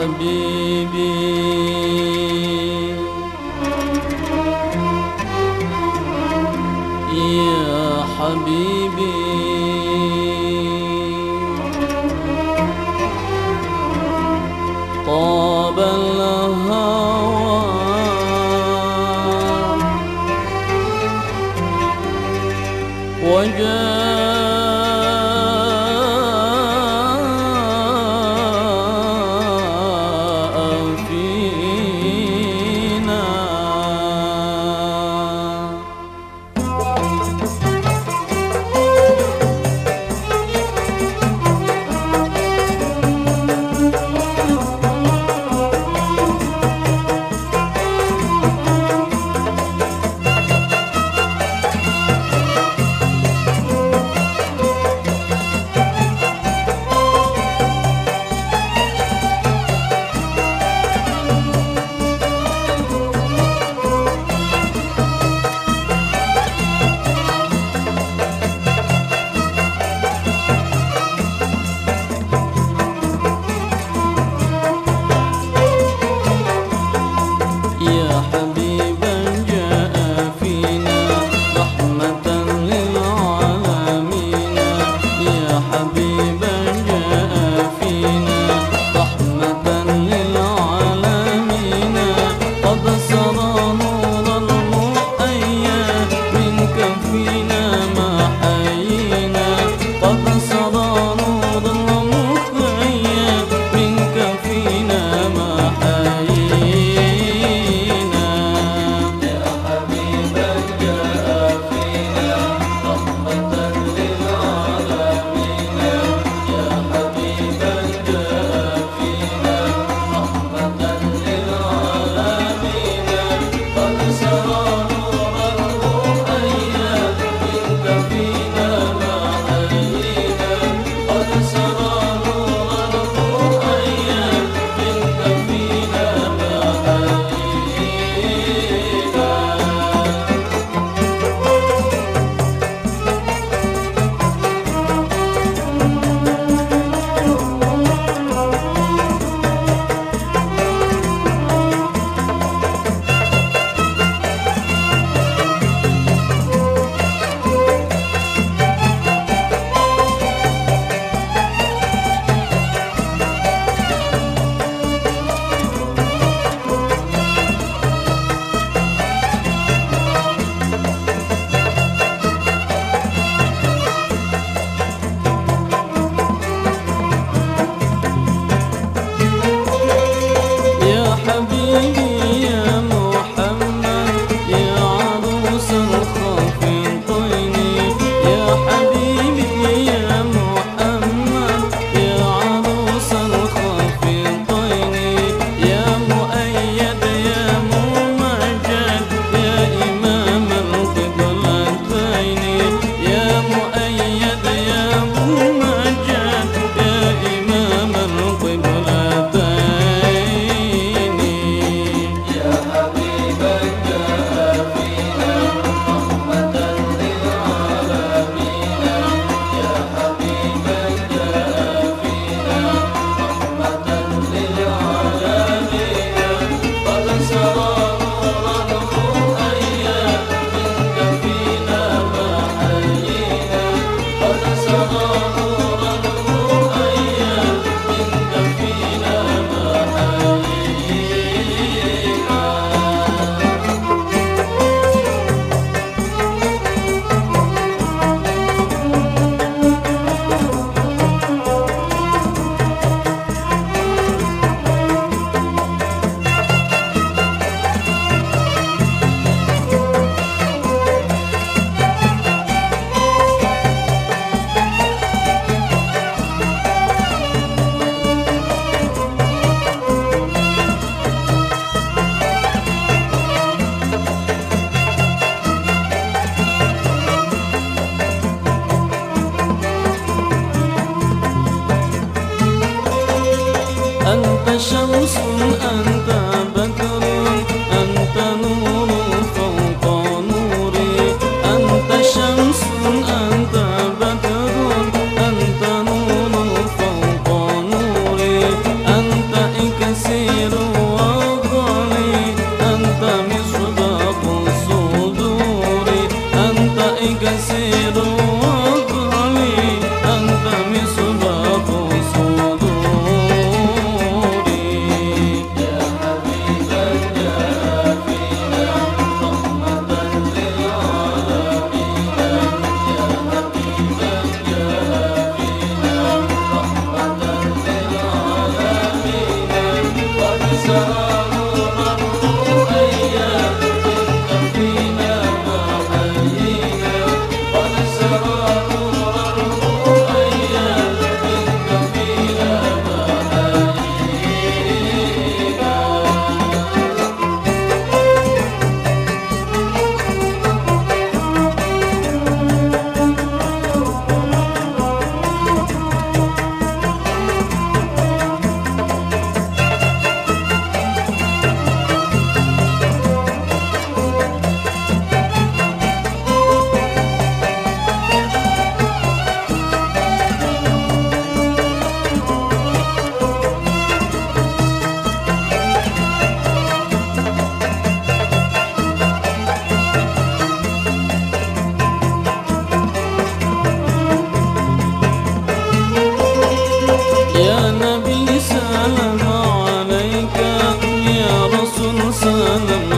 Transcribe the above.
حبيبي. يا حبيبي. طاب الهوى. وجاء canım